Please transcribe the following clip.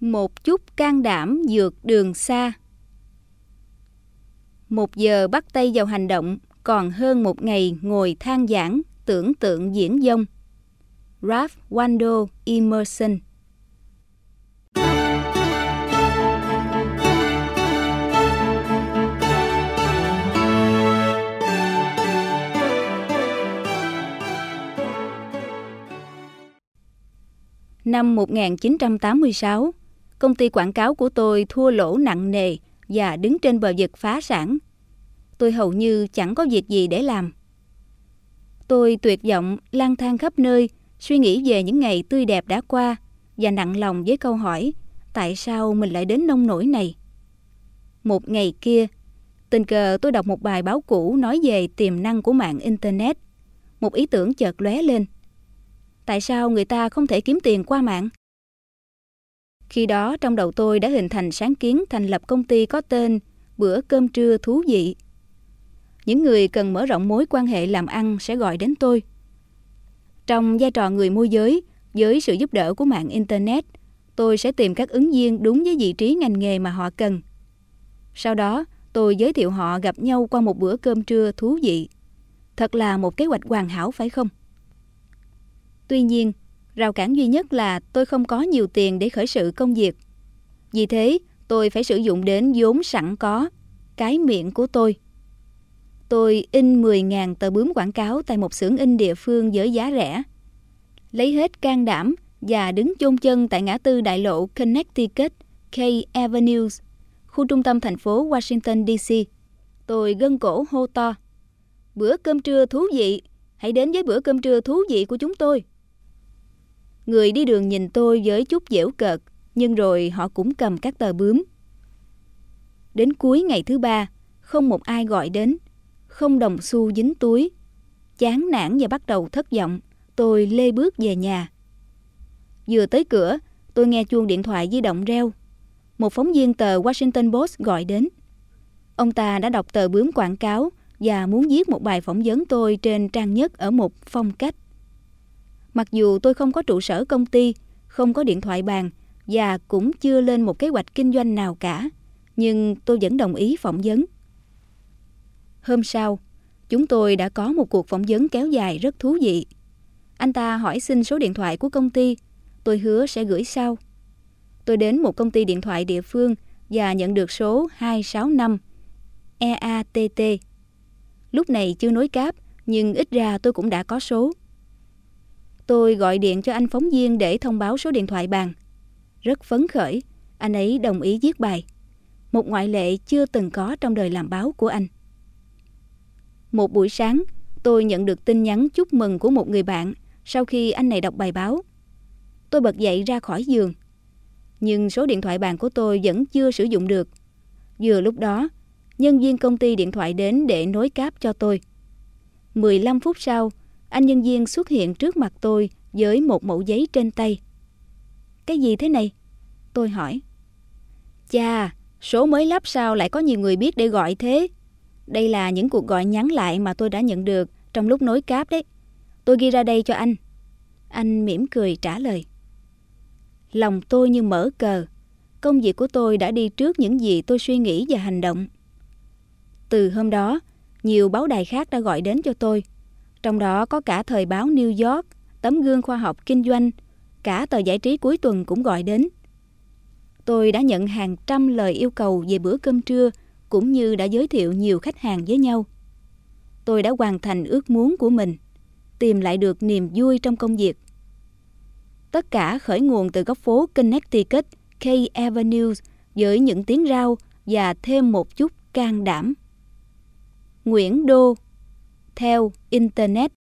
Một chút can đảm dược đường xa. Một giờ bắt tay vào hành động, còn hơn một ngày ngồi than giảng, tưởng tượng diễn dông. Ralph Waldo Emerson Năm 1986, công ty quảng cáo của tôi thua lỗ nặng nề và đứng trên bờ vực phá sản. Tôi hầu như chẳng có việc gì để làm. Tôi tuyệt vọng, lang thang khắp nơi, suy nghĩ về những ngày tươi đẹp đã qua và nặng lòng với câu hỏi tại sao mình lại đến nông nổi này. Một ngày kia, tình cờ tôi đọc một bài báo cũ nói về tiềm năng của mạng Internet. Một ý tưởng chợt lóe lên – tại sao người ta không thể kiếm tiền qua mạng? Khi đó trong đầu tôi đã hình thành sáng kiến thành lập công ty có tên Bữa cơm trưa thú vị. Những người cần mở rộng mối quan hệ làm ăn sẽ gọi đến tôi. Trong vai trò người môi giới, với sự giúp đỡ của mạng Internet, tôi sẽ tìm các ứng viên đúng với vị trí ngành nghề mà họ cần. Sau đó, tôi giới thiệu họ gặp nhau qua một bữa cơm trưa thú vị. Thật là một kế hoạch hoàn hảo phải không? Tuy nhiên, rào cản duy nhất là tôi không có nhiều tiền để khởi sự công việc. Vì thế, tôi phải sử dụng đến vốn sẵn có, cái miệng của tôi. Tôi in 10.000 tờ bướm quảng cáo tại một xưởng in địa phương với giá rẻ. Lấy hết can đảm và đứng chôn chân tại ngã tư đại lộ Connecticut K Avenue, khu trung tâm thành phố Washington DC. Tôi gân cổ hô to. Bữa cơm trưa thú vị, hãy đến với bữa cơm trưa thú vị của chúng tôi. Người đi đường nhìn tôi với chút dễu cợt, nhưng rồi họ cũng cầm các tờ bướm. Đến cuối ngày thứ ba, không một ai gọi đến, không đồng xu dính túi. Chán nản và bắt đầu thất vọng, tôi lê bước về nhà. Vừa tới cửa, tôi nghe chuông điện thoại di động reo. Một phóng viên tờ Washington Post gọi đến. Ông ta đã đọc tờ bướm quảng cáo và muốn viết một bài phỏng vấn tôi trên trang nhất ở một phong cách. Mặc dù tôi không có trụ sở công ty, không có điện thoại bàn và cũng chưa lên một kế hoạch kinh doanh nào cả, nhưng tôi vẫn đồng ý phỏng vấn. Hôm sau, chúng tôi đã có một cuộc phỏng vấn kéo dài rất thú vị. Anh ta hỏi xin số điện thoại của công ty, tôi hứa sẽ gửi sau. Tôi đến một công ty điện thoại địa phương và nhận được số 265 EATT. Lúc này chưa nối cáp, nhưng ít ra tôi cũng đã có số. Tôi gọi điện cho anh phóng viên để thông báo số điện thoại bàn. Rất phấn khởi, anh ấy đồng ý viết bài. Một ngoại lệ chưa từng có trong đời làm báo của anh. Một buổi sáng, tôi nhận được tin nhắn chúc mừng của một người bạn sau khi anh này đọc bài báo. Tôi bật dậy ra khỏi giường. Nhưng số điện thoại bàn của tôi vẫn chưa sử dụng được. Vừa lúc đó, nhân viên công ty điện thoại đến để nối cáp cho tôi. 15 phút sau, anh nhân viên xuất hiện trước mặt tôi với một mẫu giấy trên tay. Cái gì thế này? Tôi hỏi. Chà, số mới lắp sao lại có nhiều người biết để gọi thế? Đây là những cuộc gọi nhắn lại mà tôi đã nhận được trong lúc nối cáp đấy. Tôi ghi ra đây cho anh. Anh mỉm cười trả lời. Lòng tôi như mở cờ. Công việc của tôi đã đi trước những gì tôi suy nghĩ và hành động. Từ hôm đó, nhiều báo đài khác đã gọi đến cho tôi trong đó có cả thời báo New York, tấm gương khoa học kinh doanh, cả tờ giải trí cuối tuần cũng gọi đến. Tôi đã nhận hàng trăm lời yêu cầu về bữa cơm trưa, cũng như đã giới thiệu nhiều khách hàng với nhau. Tôi đã hoàn thành ước muốn của mình, tìm lại được niềm vui trong công việc. Tất cả khởi nguồn từ góc phố Connecticut, K Avenue với những tiếng rao và thêm một chút can đảm. Nguyễn Đô theo Internet.